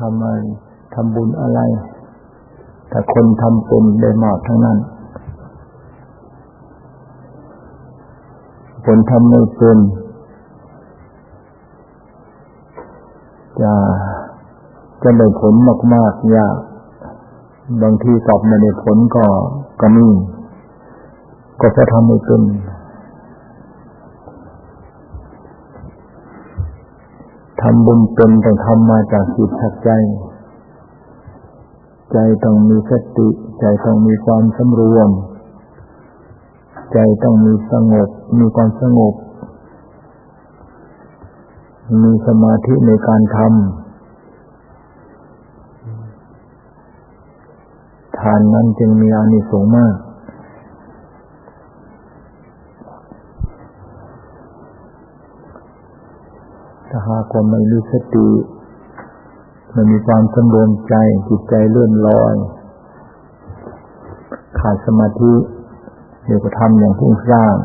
ทำอะไรทำบุญอะไร แต่คนทำเป็นได้มากทั้งนั้น คนทำไม่เป็นจะจะได้ผลมากๆยากบางทีกลับมาได้ผลก็ก็มีก็จะทำไม่เป็นำบุญเป็นต้องทำมาจากจิตจากใจ ใจต้องมีสติ ใจต้องมีความสำรวม ใจต้องมีสงบ มีความสงบ มีสมาธิในการทำทานนั้นจึงมีอานิสงส์มากาหากว่าไม่มีสติไม่มีความสำรวมใจจิตใจเลื่อนลอย ขาดสมาธิเดี๋ยวก็ทำอย่างพุ่งสร้าง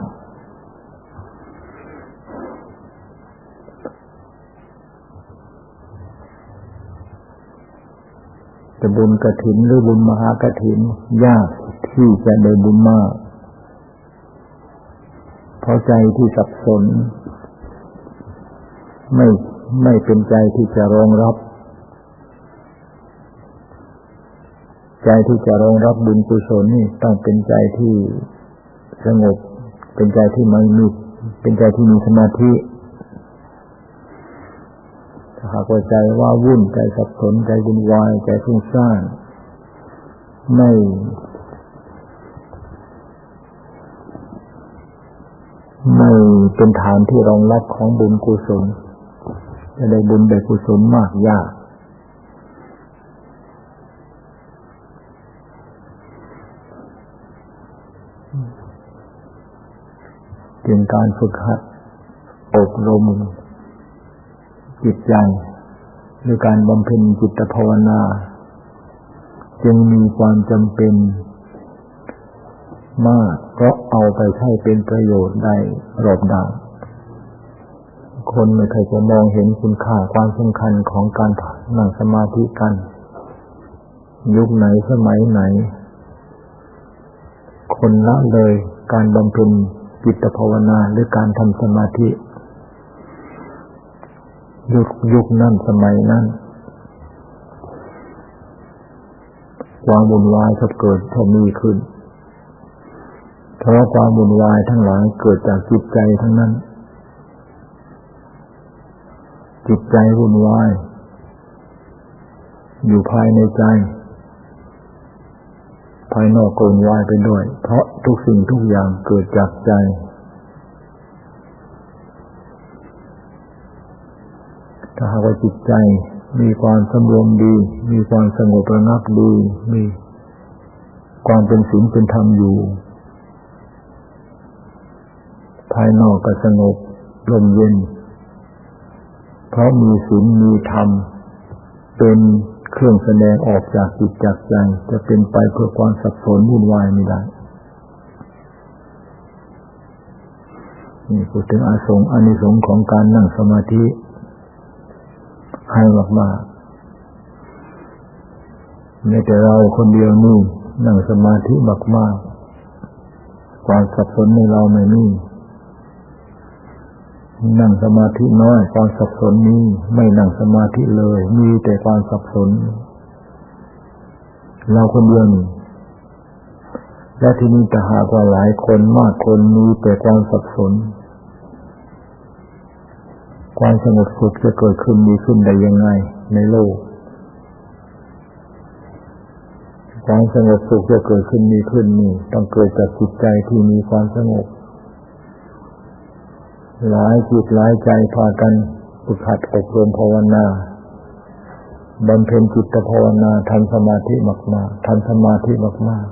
แต่บุญกระถินหรือบุญมหากระถิน ยากที่จะได้บุญมาก เพราะใจที่สับสน ไม่ไม่เป็นใจที่จะรองรับ ใจที่จะรองรับบุญกุศลนี่ต้องเป็นใจที่สงบ เป็นใจที่ไม่มีเป็นใจที่มีสมาธิถ้าหากว่าใจว่าวุ่นใจสับสนใจวุ่นวายใจฟุ้งซ่านไม่ไม่เป็นฐานที่รองรับของบุญกุศล จะได้บุญได้กุศลมากยาก เป็นการฝึกหัดอบรม จิตใจหรือการบำเพ็ญจิตภาวนา จึงมีความจำเป็นมากเพราะเอาไปใช้เป็นประโยชน์ได้รอบด้าน คนไม่เคยจะมองเห็นคุณค่าความสำคัญของการนั่งสมาธิกัน ยุคไหนสมัยไหน คนละเลยการบำเพ็ญจิตภาวนาหรือการทำสมาธิ ยุคยุคนั้นสมัยนั้นความวุ่นวายก็เกิดทมีขึ้น เพราะความวุ่นวายทั้งหลายเกิดจากจิตใจทั้งนั้น จิตใจวุ่นวาย อยู่ภายในใจ ภายนอกก็วุ่นวายไปด้วย เพราะทุกสิ่งทุกอย่างเกิดจากใจ ถ้าหากว่าจิตใจมีความสมรวมดี มีความสงบระงับดี มีความเป็นศีลเป็นธรรมอยู่ ภายนอกก็สงบลมเย็น เพราะมีศีลมีธรรม เป็นเครื่องแสดงออกจากจิตจากใจ จะเป็นไปเพื่อความสับสนวุ่นวายไม่ได้นี่พูดถึงอาสงอานิสงส์ของการนั่งสมาธิ ให้มากๆไม่แต่เราคนเดียวนี่นั่งสมาธิมากๆความสับสนในเราไม่มี นั่งสมาธิน้อยความสับสนนี้ไม่นั่งสมาธิเลย มีแต่ความสับสน เราคนเดียวนี่และที่นี่จะหากว่าหลายคนมากคนมีแต่ความสับสน ความสงบสุขจะเกิดขึ้นมีขึ้นได้ยังไง ในโลกความสงบสุขจะเกิดขึ้นมีขึ้นนี่ต้องเกิดจากจิตใจที่มีความสงบ หลายจิตหลายใจพากันฝึกหัดอบรมภาวนาบำเพ็ญจิตภาวนาทำสมาธิมากๆทำสมาธิมาก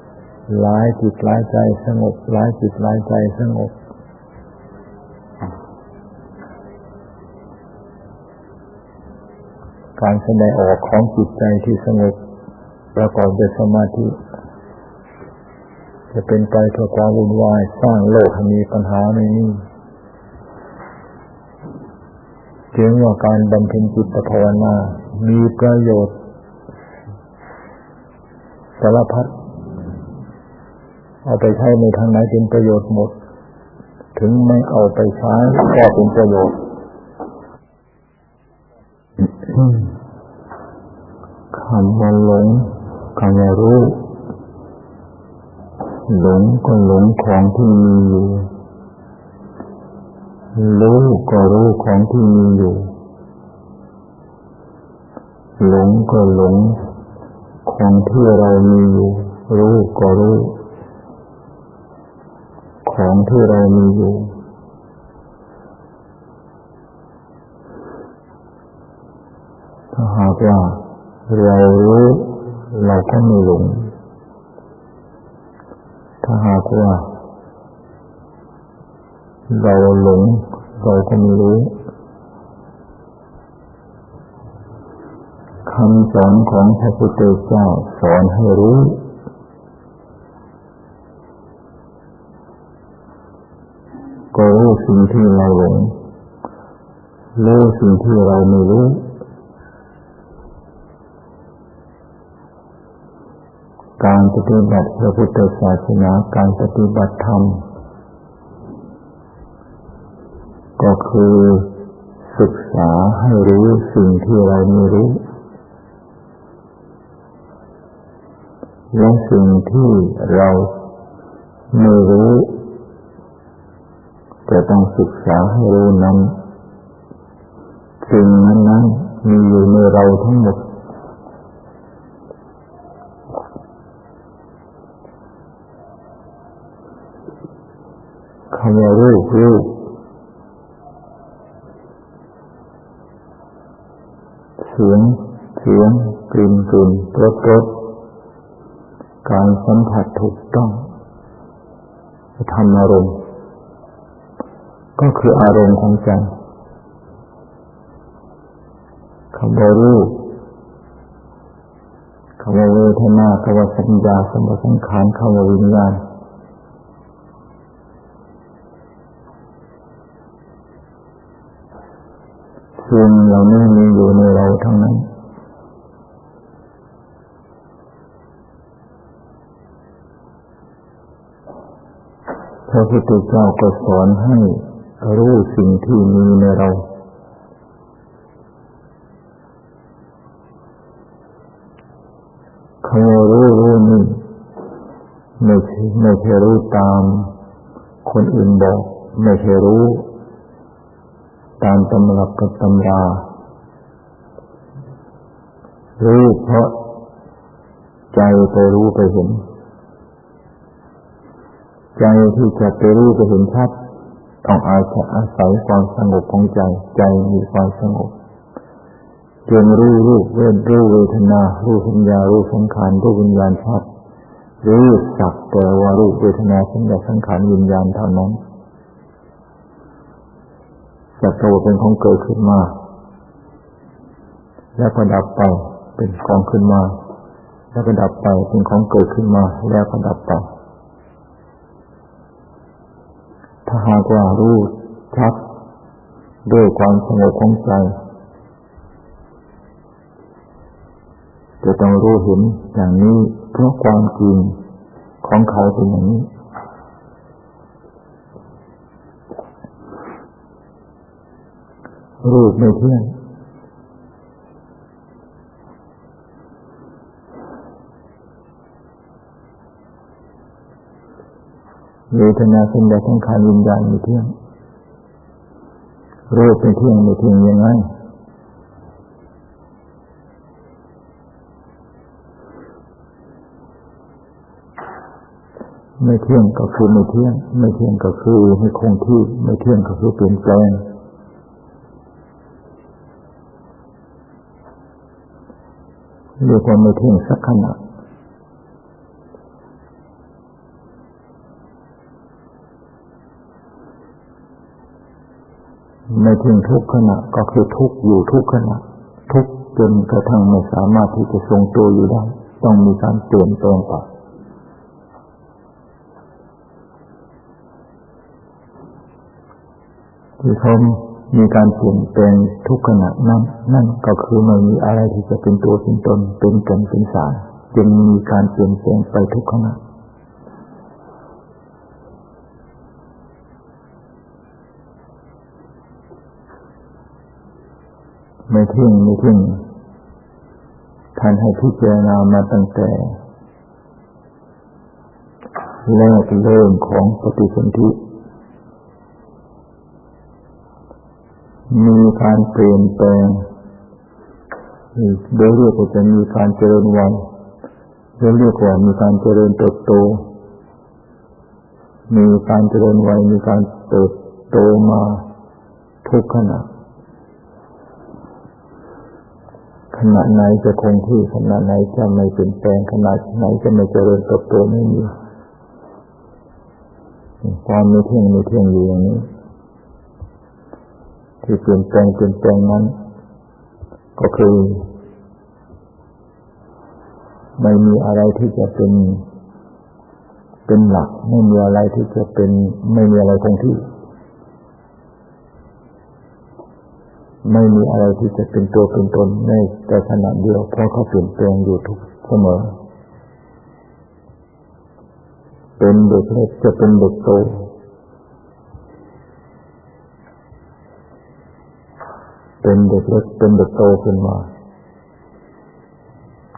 ๆหลายจิตหลายใจสงบ หลายจิตหลายใจสงบการแสดงออกของจิตใจที่สงบประกอบด้วยสมาธิ จะเป็นไปเพื่อความวุ่นวายสร้างโลกให้มีปัญหาในนี้ จึงว่าการบำเพ็ญจิตภาวนา มีประโยชน์สารพัดเอาไปใช้ในทางไหนเป็นประโยชน์หมด ถึงไม่เอาไปใช้ก็เป็นประโยชน์คำว่าหลงคำว่ารู้ หลงก็หลงของที่มีอยู่ รู้ก็รู้ของที่มีอยู่ หลงก็หลง ของที่เรามีอยู่ รู้ก็รู้ ของที่เรามีอยู่ถ้าหากว่าเรารู้เราก็ไม่หลง ถ้าหากว่า เราหลง เราก็ไม่รู้คำสอนของพระพุทธเจ้าสอนให้รู้ ก็รู้สิ่งที่เราหลงรู้สิ่งที่เราไม่รู้ การปฏิบัติพระพุทธศาสนาการปฏิบัติธรรม ก็ คือศึกษาให้รู้สิ่งที่เราไม่รู้ และสิ่งที่เราไม่รู้ จะต้องศึกษาให้รู้นั้นสิ่งนั้นนั้นมีอยู่ในเราทั้งหมดคำว่ารูปรูป เสียง เสียง กลิ่นกลิ่นรสรสการสัมผัสถูกต้องทำอารมณ์ ก็คืออารมณ์ของใจคำว่ารูปคำว่าเวทนาคำว่าสัญญาคำว่าสังขารคำว่าวิญญาณ สิ่งเหล่านี้มีอยู่ในเราทั้งนั้น พระพุทธเจ้าก็สอนให้รู้สิ่งที่มีในเราเขารู้รู้นี่ไม่ใช่ไม่ใช่รู้ตาม คนอื่นบอก ไม่ใช่รู้ ตามตำรับกับตำรารู้เพราะใจไปรู้ไปเห็น ใจที่จะไปรู้ไปเห็นชัดต้องอาศัยอาศัยความสงบของใจ ใจมีความสงบจงรู้รูปเวทรู้เวทนา รู้สัญญารู้สังขารรู้วิญญาณชัดรู้สักแต่ว่ารูปเวทนาสัญญาสังขารวิญญาณเท่านั้น สักแต่ว่าเป็นของเกิดขึ้นมา แล้วก็ดับไปเป็นของขึ้นมา แล้วก็ดับไปเป็นของเกิดขึ้นมา แล้วก็ดับไปถ้าหากว่ารู้ชัดด้วยความสงบของใจจะต้องรู้เห็นอย่างนี้เพราะความจริงของเขาเป็นอย่างนี้ รูปไม่เที่ยงเวทนาสัญญาสังขารวิญญาณไม่เที่ยง รูปไม่เที่ยงไม่เที่ยงยังไงไม่เที่ยงก็คือไม่เที่ยง ไม่เที่ยงก็คือไม่คงที่ ไม่เที่ยงก็คือเปลี่ยนแปลง เรียกว่าไม่เที่ยงสักขณะไม่ทิ้งทุกขณะก็คือทุกอยู่ทุกขณะ ทุกจนกระทั่งไม่สามารถที่จะทรงตัวอยู่ได้ ต้องมีการเปลี่ยนแปลงไปที่เขา มีการเปลี่ยนแปลงทุกขณะนั้นนั่นก็คือไม่มีอะไรที่จะเป็นตัวเป็นตนเป็นกันเป็นสารจึงมีการเปลี่ยนแปลงไปทุกขณะไม่เที่ยงไม่เที่ยงท่านให้พิจารณามาตั้งแต่แรกเริ่มของปฏิสนธิ มีการเปลี่ยนแปลงโดยเรียกว่าจะมีการเจริญวัยโดยเรียกว่ามีการเจริญเติบโต มีการเจริญวัยมีการเติบโตมาทุกขณะขณะไหนจะคงที่ขณะไหนจะไม่เปลี่ยนแปลงขณะไหนจะไม่เจริญเติบโตไม่มีความไม่เที่ยงไม่เที่ยงอยู่อย่างนี้ ที่เปลี่ยนแปลงเปลี่ยนแปลงนั้น ก็คือ ไม่มีอะไรที่จะเป็นเป็นหลัก ไม่มีอะไรที่จะเป็น ไม่มีอะไรคงที่ ไม่มีอะไรที่จะเป็นตัวเป็นตนในแต่ขณะเดียวเพราะเขาเปลี่ยนแปลงอยู่ทุกเสมอ เป็นเด็กเล็กจะเป็นเด็กโต เป็นเด็กเล็กเป็นเด็กโตขึ้นมา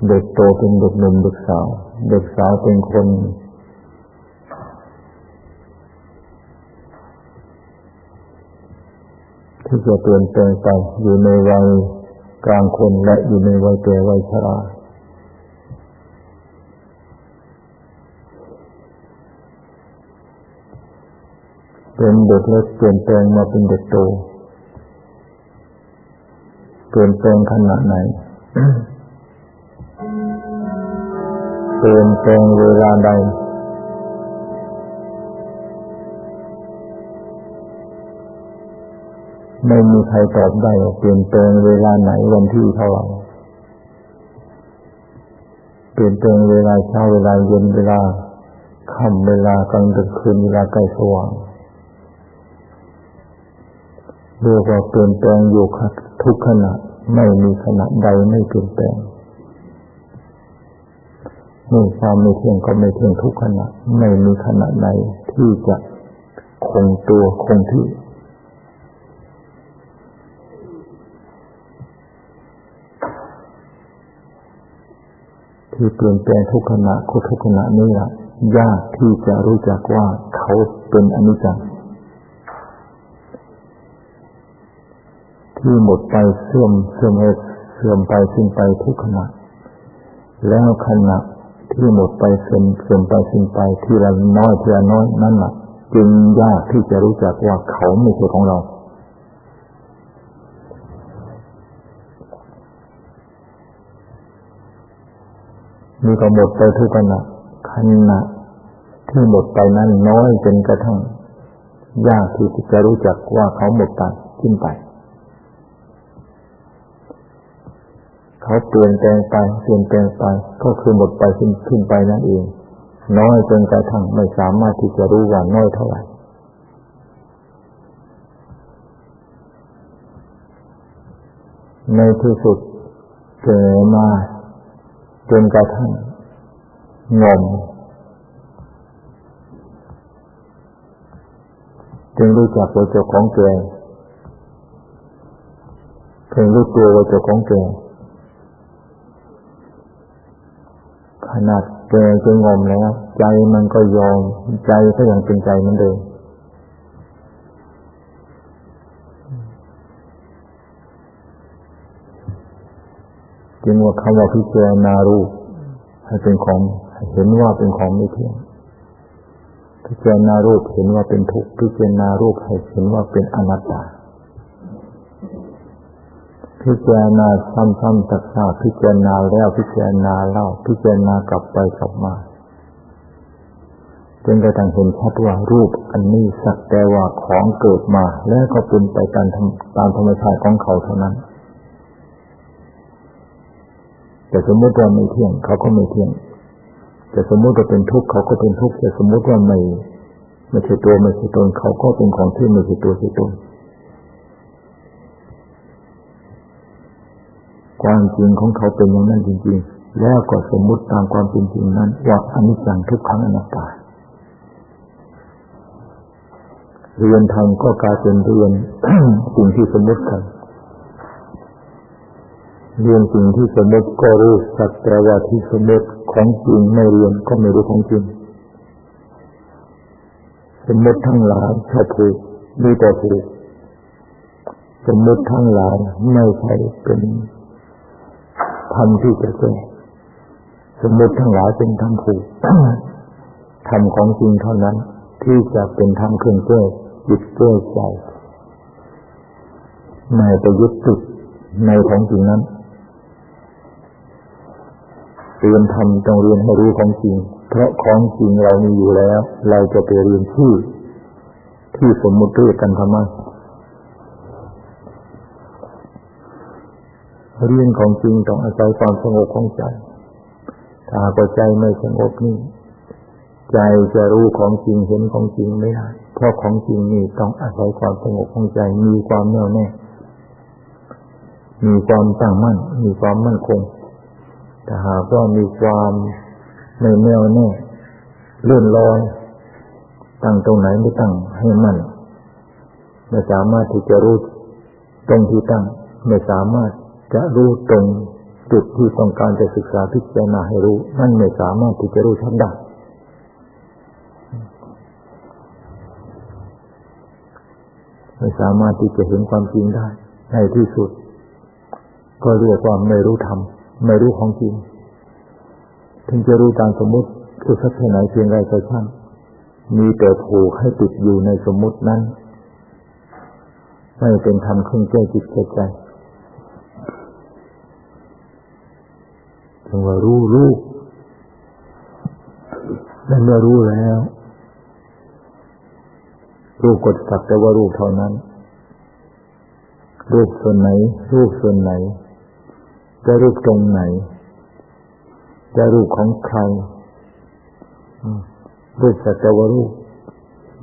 เด็กโตเป็นเด็กหนุ่มเด็กสาว เด็กสาวเป็นคน ที่จะเปลี่ยนแปลงไปอยู่ในวัยกลางคนและอยู่ในวัยแก่วัยชราเป็นเด็กเล็กเปลี่ยนแปลงมาเป็นเด็กโต ปลี่ยนแปลงขนาดไหนเปลี่ยนแปลงเวลาใด ไม่มีใครตอบได้เปลี่ยนแปลงเวลาไหนวันที่เท่าไหร่เปลี่ยนแปลงเวลาเช้าเวลาเย็นเวลาค่ำเวลากลางดึกคืนเวลาใกล้สว่างเรียกว่าเปลี่ยนแปลงอยู่ ทุกขณะไม่มีขณะใดไม่เปลี่ยนแปลงนี่ความไม่เที่ยงก็ไม่เที่ยงทุกขณะ ไม่มีขณะใดที่จะคงตัวคงที่ ที่เปลี่ยนแปลงทุกขณะทุกขณะนี่แหละยากที่จะรู้จักว่าเขาเป็นอนิจจ์ ที่หมดไปเสื่อมเสื่อมเสื่อมไปสิ้นไปทุกขณะ แล้วขณะที่หมดไปเสื่อมเสื่อมไปสิ้นไปที่ละน้อยทีละน้อยนั่นแหละจึงยากที่จะรู้จักว่าเขาไม่ใช่ของเรานี่ก็หมดไปทุกขณะขณะที่หมดไปนั้นน้อยจนกระทั่งยากที่จะรู้จักว่าเขาหมดไปสิ้นไป เขาเปลี่ยนแปลงไปเปลี่ยนแปลงไปก็คือหมดไปขึ้นขึ้นไปนั่นเอง น้อยจนกระทั่งไม่สามารถที่จะรู้ว่าน้อยเท่าไหร่ในที่สุดเกิดมาจนกระทั่งงมจึงรู้จักว่าเจ้าของแก่เพียงรู้ตัวว่าเจ้าของแก่ ขนาดแกจะงมแล้ว ใจมันก็ยอม ใจก็ยังเป็นใจเหมือนเดิมจึงว่าคำว่าพิจารณารูปให้เป็นของเห็นว่าเป็นของไม่เที่ยงพิจารณารูปเห็นว่าเป็นทุกข์พิจารณารูปให้เห็นว่าเป็นอนัตตา พิจารณาซ้ำๆสักๆพิจารณาแล้วพิจารณาเล่า พิจารณากลับไปกลับมาจนกระทั่งเห็นชัดว่ารูปอันนี้สักแต่ว่าของเกิดมา แล้วก็เป็นไปตามตามธรรมชาติของเขาเท่านั้น แต่สมมติว่าไม่เที่ยงเขาก็ไม่เที่ยงแต่สมมติว่าเป็นทุกข์เขาก็เป็นทุกข์แต่สมมติว่าไม่ไม่ใช่ตัวไม่ใช่ตนเขาก็เป็นของที่ไม่ใช่ตัวใช่ตน ความจริงของเขาเป็นอย่างนั้นจริง ๆ แล้วก็สมมุติตามความเป็นจริงนั้น ว่าอนิจจังทุกขังอนัตตาเรียนธรรมก็กลายเป็นเรียนสิ่งที่สมมติกัน เรียนสิ่งที่สมมติก็รู้สักแต่ว่าที่สมมติของจริงไม่เรียนก็ไม่รู้ของจริง สมมติทั้งหลายชอบผูกมีแต่ผูกสมมติทั้งหลายไม่ใช่เป็น ธรรมที่จะแก้สมมติทั้งหลายเป็นธรรมผูกธรรมของจริงเท่านั้น ที่จะเป็นธรรมเครื่องแก้จิตแก้ใจไม่ไปยึดติดในของจริงนั้นเรียนทำต้องเรียนให้รู้ของจริง เพราะของจริงเรามีอยู่แล้ว เราจะไปเรียนที่ที่สมมุติเรียกกันทำไม เรียนของจริงต้องอาศัยความสงบของใจ ถ้าก็ใจไม่สงบนี่ใจจะรู้ของจริงเห็นของจริงไม่ได้เพราะของจริงนี่ต้องอาศัยความสงบของใจ มีความแน่วแน่ มีความตั้งมั่น มีความมั่นคงถ้าหากว่ามีความไม่แน่วแน่เลื่อนลอยตั้งตรงไหนไม่ตั้งให้มั่นไม่สามารถที่จะรู้ตรงที่ตั้ง ไม่สามารถ จะรู้ตรงจุดที่ต้องการจะศึกษาพิจารณาให้รู้ นั่นไม่สามารถที่จะรู้ชัดได้ไม่สามารถที่จะเห็นความจริงได้ ในที่สุด ก็เรียกว่าไม่รู้ธรรมไม่รู้ของจริงถึงจะรู้การสมมติคือสักแค่ไหนเพียงไรก็ช่างมีแต่ผูกให้ติดอยู่ในสมมตินั้น ไม่เป็นธรรมเครื่องแก้จิตแก้ใจ จึงว่ารู้รู้และเมื่อรู้แล้ว รูปกดสักแต่ว่ารูปเท่านั้น รูปส่วนไหน รูปส่วนไหน จะรูปตรงไหน จะรูปของใครรูปสัจวรูป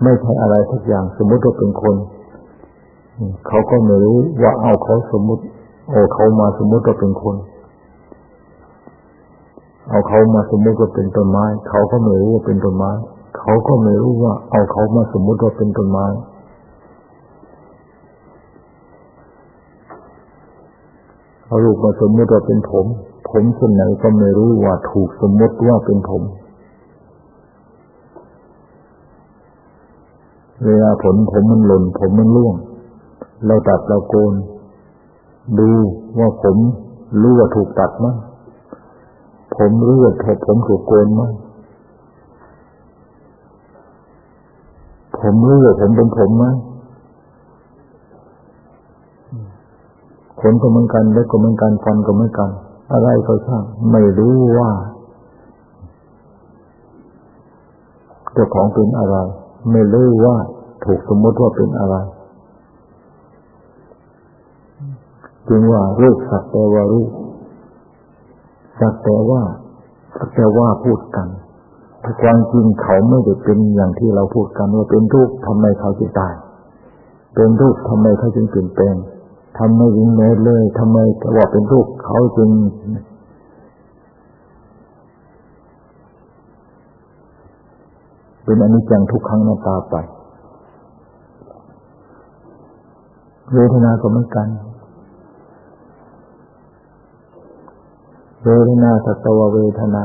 ไม่ใช่อะไรทุกอย่าง สมมติว่าเป็นคน เขาก็ไม่รู้ว่าเอาเขาสมมติ โอ้เขามาสมมติว่าเป็นคน เอาเขามาสมมติว่าเป็นต้นไม้ เขาก็ไม่รู้ว่าเป็นต้นไม้ เขาก็ไม่รู้ว่า เอาเขามาสมมติว่าเป็นต้นไม้ เอาลูกมาสมมติว่าเป็นผม ผมคนไหนก็ไม่รู้ว่าถูกสมมติว่าเป็นผมเวลาผลผมมันหล่น ผมมันร่วง เราตัดเราโกน ดูว่าผมรู้ว่าถูกตัดมั้ง ผมรู้ว่าผมถูกโกนมั้งผมรู้ว่าผมเป็นผมมั้งขนก็เหมือนกันเล็บก็เหมือนกันฟันก็เหมือนกัน อะไรก็ช่างไม่รู้ว่าเจ้าของเป็นอะไร ไม่รู้ว่าถูกสมมติว่าเป็นอะไรจึงว่ารูปสักแต่ว่ารูป สักแต่ว่าสักแต่ว่าพูดกันแต่ความจริงเขาไม่ได้เป็นอย่างที่เราพูดกันว่าเป็นรูปทำไมเขาจึงตาย เป็นรูปทำไมเขาจึงเปลี่ยนแปลงทำไมยิงเนเลยทำไมว่าเป็นลูกข์เขาจึงเป็นอนิจจังทุกครั้งหน้าตาไปเวทนาก็เหมือนกัน เวทนาสัตวเวทนา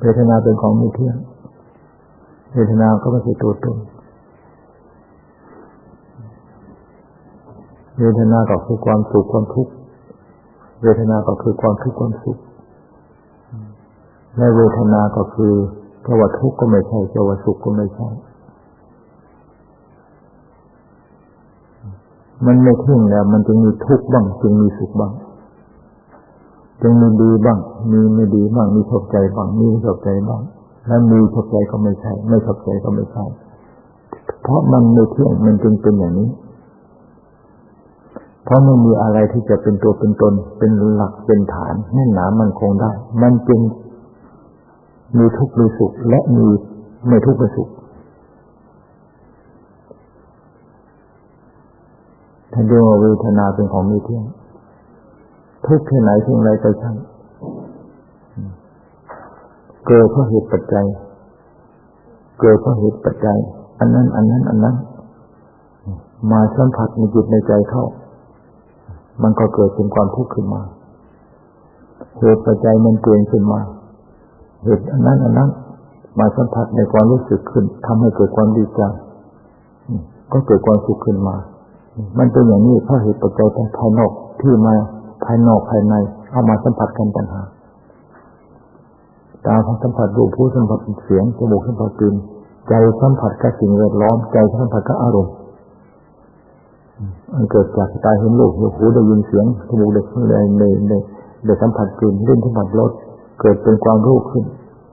เวทนาเป็นของไม่เที่ยง เวทนาก็ไม่ใช่ตัวตนเวทนาก็คือความสุขความทุกข์ เวทนาก็คือความทุกข์ความสุข และเวทนาก็คือจะว่าทุกข์ก็ไม่ใช่จะว่าสุขก็ไม่ใช่ มันไม่เที่ยงแล้ว มันจึงมีทุกข์บ้างจึงมีสุขบ้าง จึงมีดีบ้าง มีไม่ดีบ้าง มีชอบใจบ้าง มีไม่ชอบใจบ้าง แล้วมีชอบใจก็ไม่ใช่ ไม่ชอบใจก็ไม่ใช่ เพราะมันไม่เที่ยง มันจึงเป็นอย่างนี้ เพราะไม่มีอะไรที่จะเป็นตัวเป็นตน เป็นหลัก เป็นฐานแน่นหนามันคงได้ มันจึงมีทุกข์มีสุข และมีไม่ทุกข์ไม่สุขท่านเรียกว่าเวทนาเป็นของมีเที่ยง ทุกข์แค่ไหนเพียงไรก็ช่างเกิดเพราะเหตุปัจจัย เกิดเพราะเหตุปัจจัย อันนั้น อันนั้น อันนั้น มาสัมผัสในจิตในใจเข้า มันก็เกิดเป็นความทุกข์ขึ้นมา เหตุปัจจัยมันเปลี่ยนขึ้นมา เหตุอันนั้นอันนั้น มาสัมผัสในความรู้สึกขึ้นทำให้เกิดความดีใจก็เกิดความสุขขึ้นมา มันเป็นอย่างนี้เพราะเหตุปัจจัยทางภายนอกที่มา ภายนอกภายใน เอามาสัมผัสกันปัญหากตาสัมผัสรูปผู้สัมผัสเสียงจมูกสัมผัสกลิ่นใจสัมผัสกับสิ่งแวดล้อม ใจสัมผัสกับอารมณ์มันเกิดจากตาเห็นรูปหูได้ยินเสียงจมูกได้ในในในได้สัมผัสกลิ่นลิ้นสัมผัสรสเกิดเป็นความรู้ขึ้น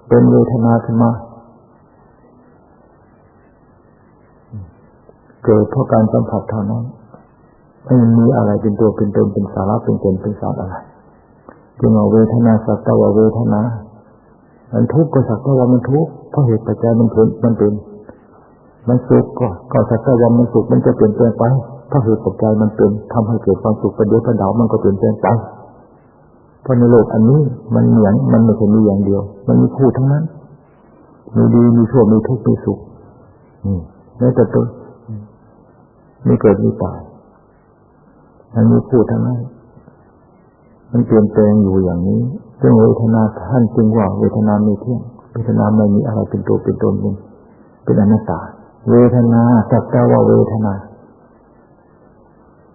เป็นเวทนาขึ้นมาเกิดเพราะการสัมผัสเท่านั้น ไม่มีอะไรเป็นตัวเป็นตนเป็นสาระเป็นเกณฑ์เป็นสารอะไรจึงเอาเวทนาสัตว์ว่าเวทนา มันทุกข์ก็สักว่ามันทุกข์เพราะเหตุปัจจัยมันเป็นมันเป็น มันสุขก็ก็สักว่ามันสุขมันจะเปลี่ยนแปลงไปเพราะเหตุปัจจัยมันเป็นทำให้เกิดความสุขประเดี๋ยวประดาวมันก็เปลี่ยนแปลงไปเพราะในโลกอันนี้มันเหมือนมันไม่ใช่มีอย่างเดียว มันมีคู่ทั้งนั้นมีดีมีชั่วมีทุกข์มีสุขอืมแม้แต่ตัวมีเกิดมีตาย มันมีคู่ทั้งนั้นมันเปลี่ยนแปลงอยู่อย่างนี้ซึ่งเวทนาท่านจึงว่าเวทนาไม่เที่ยงเวทนาไม่มีอะไรเป็นตัวเป็นตนเป็นเป็นอนัตตา เวทนาสักแต่ว่าเวทนา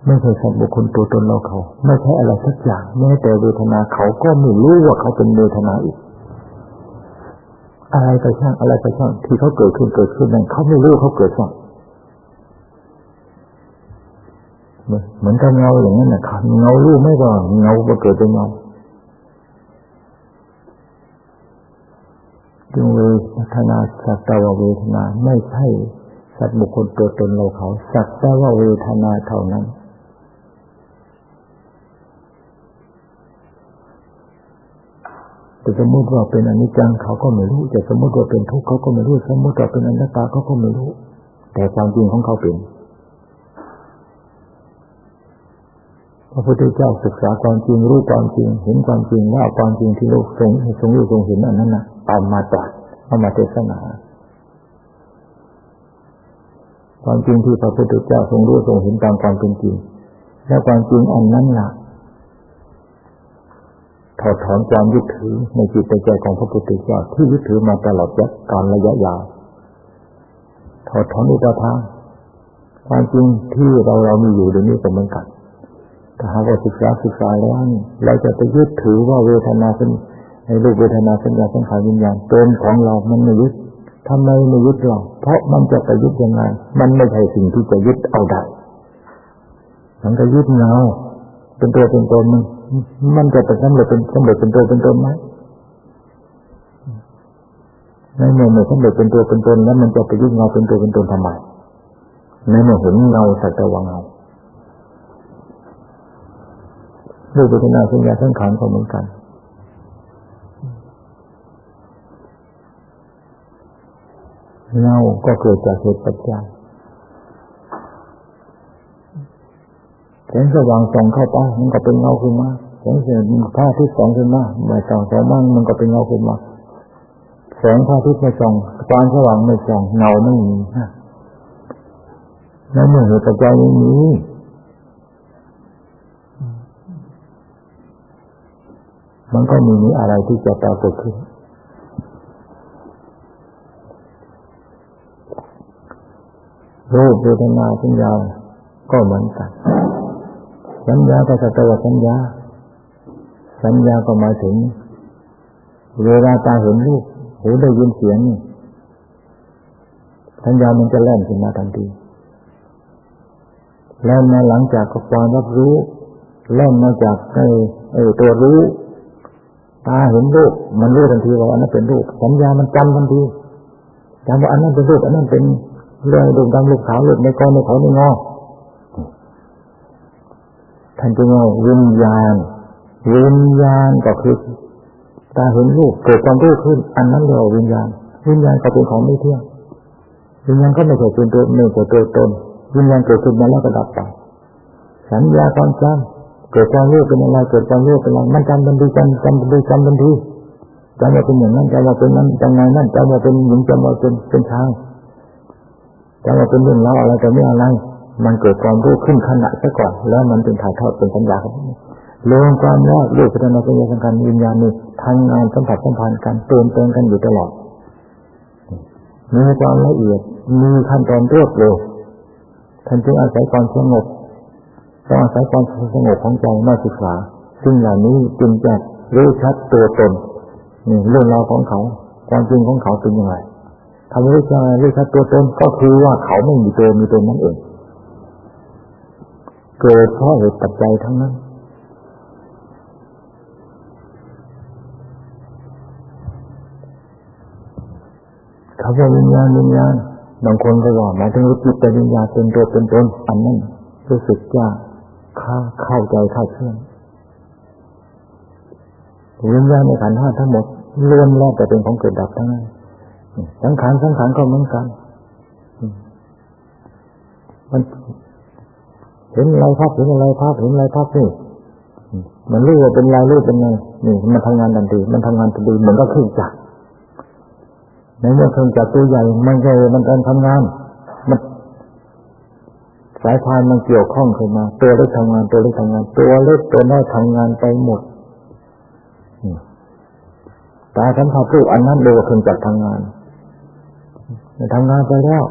ไม่ใช่สัตว์บุคคลตัวตนเราเขา ไม่ใช่อะไรสักอย่างแม้แต่เวทนาเขาก็ไม่รู้ว่าเขาเป็นเวทนาอีก อะไรไปช่างอะไรไปช่างที่เขาเกิดขึ้นเกิดขึ้นนั่นเขาไม่รู้เขาเกิดช่าง เหมือนกับเงาอย่างนั้นนะครับเงารู้ไม่ก็เงาก็เกิดเป็นเงาจึงเวทนาสัตวเวทนาไม่ใช่สัตว์บุคคลตัวตนเราเขา สัตว์แต่ว่าเวทนาเท่านั้นแต่สมมติว่าเป็นอนิจจังเขาก็ไม่รู้แต่สมมติว่าเป็นทุกข์เขาก็ไม่รู้ สมมติว่าเป็นอนัตตาเขาก็ไม่รู้ แต่ความจริงของเขาเป็น พระพุทธเจ้าศึกษาความจริงรู้ความจริง เห็นความจริงว่าความจริงที่โลกทรงทรงรู้ทรงเห็นอันนั้นนะเอามาตรัสเอามาเทศนาความจริงที่พระพุทธเจ้าทรงรู้ทรงเห็นตามความเป็นจริง และความจริงอันนั้นล่ะถอดถอนความยึดถือในจิตใจของพระพุทธเจ้าที่ยึดถือมาตลอดการระยะยาวถอดถอนอุปทานความจริงที่เราเรามีอยู่เดี๋ยวนี้ก็เหมือนกัน ถ้าหากว่าศึกษาศึกษาแล้วเราจะไปยึดถือว่าเวทนาเป็นในรูปเวทนาสัญญาสังขารวิญญาณเป็นของเรา มันไม่ยึดทำไมไม่ยึดเรา เพราะมันจะไปยึดยังไง มันไม่ใช่สิ่งที่จะยึดเอาได้มันก็ยึดเงาเป็นตัวเป็นตนมันมันจะเป็นสำเร็จเป็นสำเร็จเป็นตัวเป็นตนไหมในเมื่อไม่สำเร็จเป็นตัวเป็นตนแล้วมันจะไปยึดเงาเป็นตัวเป็นตนทำไมในเมื่อเห็นเงาสักแต่ว่าเงา รูปเวทนาสัญญาสังขารก็เหมือนกัน เงาก็เกิดจากเหตุปัจจัยแสงสว่างส่องเข้าไปมันก็เป็นเงาขึ้นมาแสงเสียงพระอาทิตย์ส่องขึ้นมาเมื่อส่องสองมั่งมันก็เป็นเงาขึ้นมาแสงพระอาทิตย์ไม่ส่องความสว่างไม่ส่องเงาไม่มีแล้วเมื่อเหตุปัจจัยไมันก็มีอะไรที่จะปรากฏขึ้น รูปเวทนาสัญญาก็เหมือนกัน สัญญาก็สัตวสัญญา สัญญาก็หมายถึง เวลาตาเห็นรูปหูได้ยินเสียงนี่สัญญามันจะแล่นขึ้นมาทันทีแล้วมาหลังจากความรับรู้แล่นมาจากไอ้ตัวรู้ ตาเห็นรูปมันรู้ทันทีว่าอันนั้นเป็นรูปสัญญามันจำทันทีจำว่าอันนั้นเป็นรูปอันนั้นเป็นเรื่องดวงดำลูกขาวลูกในกอในเขาในงอท่านจึงว่าวิญญาณวิญญาณก็คือตาเห็นรูปเกิดความรู้ขึ้น อันนั้นเรียกว่าวิญญาณ วิญญาณก็เป็นของไม่เที่ยงวิญญาณก็ไม่ใช่เป็นตัวไม่ใช่ตัวตนวิญญาณเกิดขึ้นมาแล้วก็ดับไปสัญญาความจ เกิดความรู้เป็นอะไร เกิดความรู้เป็นอะไรมันจำบันทีจำจำบันทีจำบันทีจำว่าเป็นอย่างนั้นจำว่าเป็นนั้นจำไงนั้นจำว่าเป็นหญิงจำว่าเป็นเป็นชายจำว่าเป็นเรื่องราวอะไรแต่ไม่อะไร มันเกิดความรู้ขึ้นขณะซะก่อน แล้วมันเป็นถ่ายทอดเป็นสัญญาครับลงความแรกเรื่องพัฒนาปัญญาสังการวิญญาณนี่ทำงานสัมผัสสัมพันธ์กันเติมเต็มกันอยู่ตลอดมีความละเอียดมีขั้นตอนรวดเร็วท่านจึงอาศัยความสงบ ต้องอาศัยความสงบของใจมาศึกษาซึ่งเหล่านี้จึงจะรู้ชัดตัวตนนี่เรื่องราวของเขาความจริงของเขาเป็นยังไงทำรู้ชัดรู้ชัดตัวตนก็คือว่าเขาไม่มีตัวมีตนนั่นเอง เกิดเพราะเหตุปัจจัยทั้งนั้นคำว่าวิญญาณวิญญาณบางคนก็ว่าหมายถึงจิตแต่วิญญาณเป็นตัวเป็นตนอันนั้นรู้สึกว่า ข้าเข้าใจเข้าเชื่อวิญญาณในขันห้าทั้งหมดล้วนแล้วแต่เป็นของเกิดดับทั้งนั้นสังขารสังขารก็เหมือนกันมันเห็นอะไรภาพเห็นอะไรภาพเห็นอะไรภาพนี่มันรู้ว่าเป็นลายรู้เป็นไงนี่มันทำงานทันทีมันทำงานทันทีเหมือนก็เครื่องจักรในเมื่อเครื่องจักรตัวใหญ่มันก็มันการทำงานายพานมันเกี่ยวข้องขึ้นมา ตัวเล็กทำงาน ตัวเล็กทำงาน ตัวเล็กตัวน้อยทำงานไปหมดตาสัมผัสรูปอันนั้นเรียว่าเครื่งจักทำงานทำงานไปแล้ว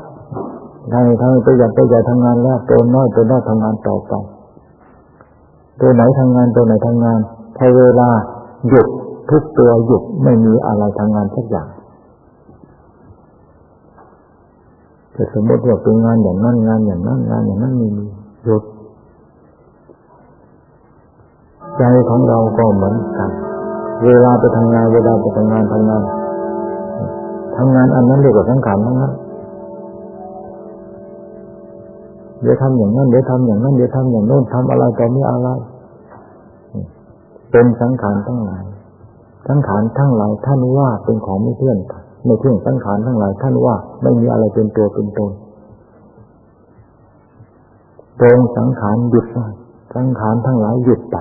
ทางทางตัวใหญ่ตัวใหญ่ทำงานแล้วตัวน้อยตัวน้อยทำงานต่อไปตัวไหนทำงานตัวไหนทำงานพอเวลาหยุดทุกตัวหยุดไม่มีอะไรทำงานสักอย่าง แต่สมมติว่าเป็นงานอย่างนั้นงานอย่างนั้นงานอย่างนั้นมีหยุดใจของเราก็เหมือนกันเวลาไปทำงาน เวลาไปทำงานทำงานทำงานอันนั้นเรียกว่าสังขารทั้งนั้นเดี๋ยวทำอย่างนั้นเดี๋ยวทำอย่างนั้นเดี๋ยวทำอย่างโน้นทำอะไรต่อไม่อะไร เป็นสังขารทั้งหลายสังขารทั้งหลายท่านว่าเป็นของไม่เที่ยง ในเที่ยงสังขารทั้งหลายท่านว่าไม่มีอะไรเป็นตัวเป็นตนตรงสังขารหยุดไปสังขารทั้งหลายหยุดไป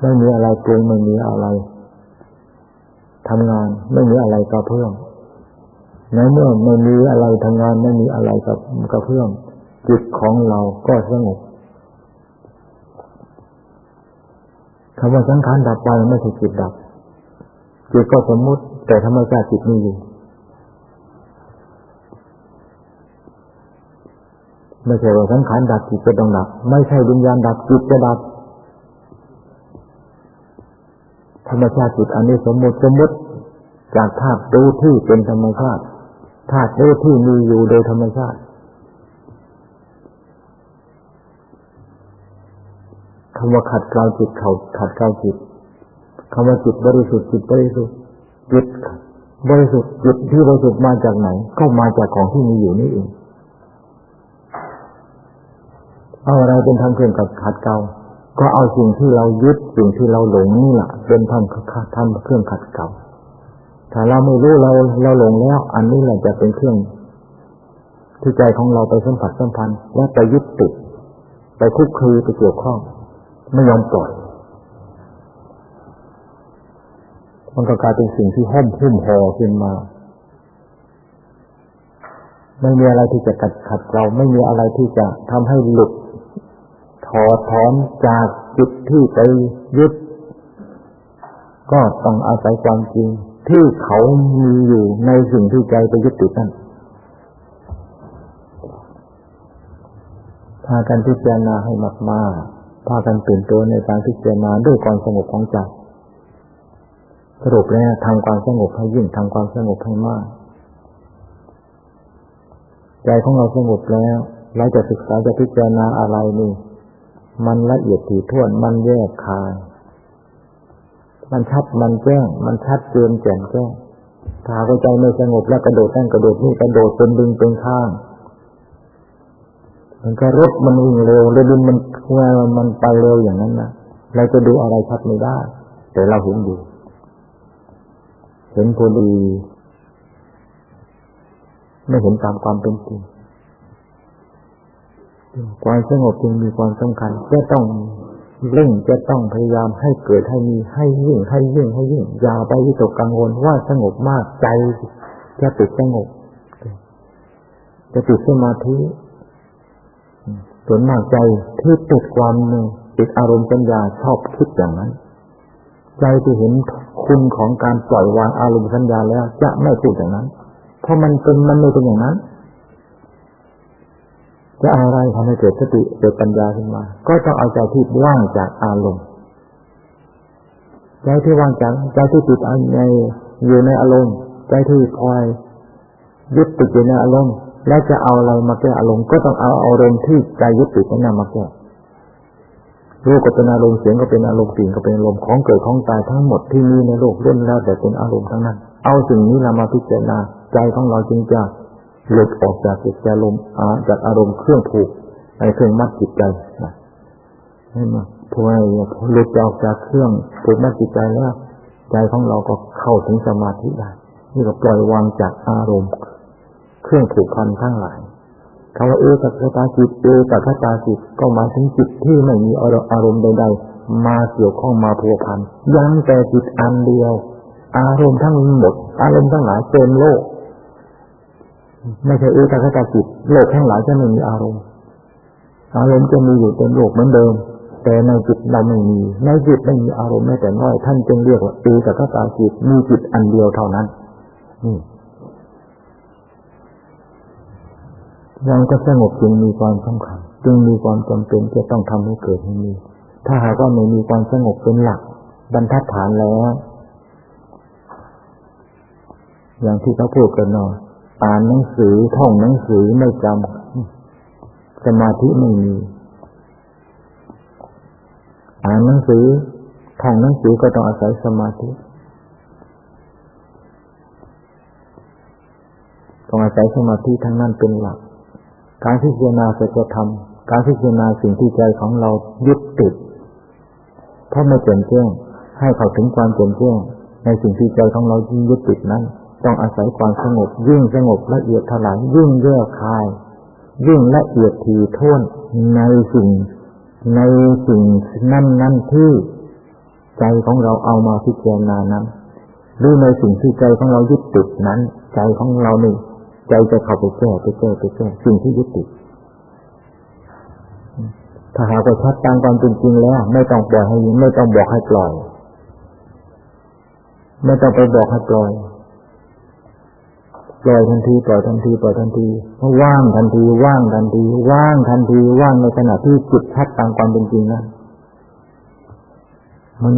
ไม่มีอะไรปรุงไม่มีอะไรทำงานไม่มีอะไรกระเพื่อมในเมื่อไม่มีอะไรทำงานไม่มีอะไรกับกระเพื่อมจิตของเราก็สงบคำว่าสังขารดับไปไม่ใช่จิตดับจิตก็สมมุติ แต่ธรรมชาติจิตมีอยู่ไม่ใช่ว่าสังขารดับจิตจะต้องดับ ไม่ใช่วิญญาณดับจิตจะดับ ธรรมชาติจิตอันนี้สมมติสมมติจากธาตุรู้ที่เป็นธรรมชาติธาตุรู้ที่มีอยู่โดยธรรมชาติคำว่าขัดเกลาจิตเขาขัดเกลาจิตคำว่าจิตบริสุทธิ์จิตบริสุทธิ์ จิตบริสุทธิ์จิตที่บริสุทธิ์มาจากไหน ก็มาจากของที่มีอยู่นี่เองเอาอะไรเป็นทางเครื่องกับขัดเกลาก็เอาสิ่งที่เรายึดสิ่งที่เราหลงนี่แหละเป็นท่านท่านเครื่องขัดเกลาถ้าเราไม่รู้เราเราหลงแล้ว อันนี้แหละจะเป็นเครื่อง ที่ใจของเราไปสัมผัสสัมพันธ์และไปยึดติดไปคุกคีไปเกี่ยวข้องไม่ยอมปล่อย มันก็กลายเป็นสิ่งที่ห้อมหุ้มห่อขึ้นมา ไม่มีอะไรที่จะกัดขัดเรา ไม่มีอะไรที่จะทำให้หลุดถอดถอนจากจิตที่ไปยึด ก็ต้องอาศัยความจริง ที่เขามีอยู่ในสิ่งที่ใจไปยึดติดนั่นพากันพิจารณาให้มากๆพากันตื่นตัวในการพิจารณาด้วยความสงบของใจ สรุปแล้วทำความสงบให้ยิ่งทำความสงบให้มาก ใจของเราสงบแล้ว เราจะศึกษาจะพิจารณาอะไรนี่ มันละเอียดถี่ถ้วนมันแยกคาย มันชัดมันแจ้ง มันชัดเจนแจ่มแจ้งถ้าใจไม่สงบแล้วกระโดดนั่นกระโดดนี่กระโดดเป็นดึงเป็นข้าง มันก็รถมันวิ่งเร็วแล้วดึงมันเมื่อมันไปเร็วอย่างนั้นนะเราจะดูอะไรชัดไม่ได้ แต่เราเห็นอยู่ เห็นพอดีไม่เห็นตามความเป็นจริงความสงบจึงมีความสำคัญจะต้องเร่งจะต้องพยายามให้เกิดให้มีให้ยิ่งให้ยิ่งให้ยิ่งอย่าไปวิตกกังวลว่าสงบมากใจจะติดสงบ จะติดสมาธิส่วนมากใจที่ติดความหนึ่งติดอารมณ์ปัญญาชอบคิดอย่างนั้น ใจที่เห็น คุณของการปล่อยวางอารมณ์สัญญาแล้ว จะไม่พูดอย่างนั้น เพราะมันเป็นมันไม่เป็นอย่างนั้น จะอะไรทำให้เกิดสติเกิดปัญญาขึ้นมา ก็ต้องเอาใจที่ว่างจากอารมณ์ใจที่ว่างจากใจที่ติดในอยู่ในอารมณ์ใจที่คอยยึดติดอยู่ในอารมณ์แล้วจะเอาอะไรมาแก้อารมณ์ก็ต้องเอาอารมณ์ที่ใจยึดติดนั้นมาแก้ รูปก็เป็นอารมณ์เสียงก็เป็นอารมณ์กลิ่นก็เป็นอารมณ์ของเกิดของตายทั้งหมดที่มีในโลกล้วนแล้วแต่เป็นอารมณ์ทั้งนั้น เอาสิ่งนี้เรามาพิจารณาใจของเราจึงจะหลุดออกจากจิตใจลมจากอารมณ์เครื่องผูกในเครื่องมัดจิตใจนะนี่มาพอหลุดออกจากเครื่องผูกมัดจิตใจแล้วใจของเราก็เข้าถึงสมาธิได้นี่ก็ปล่อยวางจากอารมณ์ เครื่องผูกพันทั้งหลาย คำว่าเอตัคตาจิตเอตัคตาจิตก็หมายถึงจิตที่ไม่มีอารมณ์ใดๆ มาเกี่ยวข้องมาพัวพันยังแต่จิตอันเดียว อารมณ์ทั้งหมด อารมณ์ทั้งหลายเต็มโลก ไม่ใช่เอตัคตาจิตโลกทั้งหลายจะไม่มีอารมณ์ อารมณ์จะมีอยู่เต็มโลกเหมือนเดิม แต่ในจิตเราไม่มีในจิตไม่มีอารมณ์แม้แต่น้อยท่านจึงเรียกว่าเอตัคตาจิตมีจิตอันเดียวเท่านั้นนี่ เราก็สงบจึงมีความสำคัญ จึงมีความจำเป็นจะต้องทำให้เกิดให้มี ถ้าหากว่าไม่มีความสงบเป็นหลัก บรรทัดฐานแล้ว อย่างที่เขาพูดกันเนาะอ่านหนังสือท่องหนังสือไม่จำสมาธิไม่มี อ่านหนังสือท่องหนังสือก็ต้องอาศัยสมาธิต้องอาศัยสมาธิทั้งนั้นเป็นหลัก การพิจารณาสัจธรรม การพิจารณาสิ่งที่ใจของเรายึดติดเพราะไม่เปลี่ยนแจ้งให้เขาถึงความเปลี่ยนแจ้งในสิ่งที่ใจของเรายึดติดนั้น ต้องอาศัยความสงบ ยิ่งสงบละเอียดถลายยิ่งแยกคาย ยิ่งละเอียดทีท่วนในสิ่ง ในสิ่งนั้นนั้นที่ใจของเราเอามาพิจารณานั้นหรือในสิ่งที่ใจของเรายึดติดนั้น ใจของเรานี่ ใจจะเข้าไปแก้ไปแก้ไปแก้สิ่งที่ยึดติดถ้าหากว่าชัดตามความเป็นจริงแล้ว ไม่ต้องปล่อยให้ไม่ต้องบอกให้ปล่อย ไม่ต้องไปบอกให้ปล่อยปล่อยทันทีปล่อยทันทีปล่อยทันทีว่างทันทีว่างทันทีว่างทันทีว่างในขณะที่จิตชัดตามความเป็นจริงนะมัน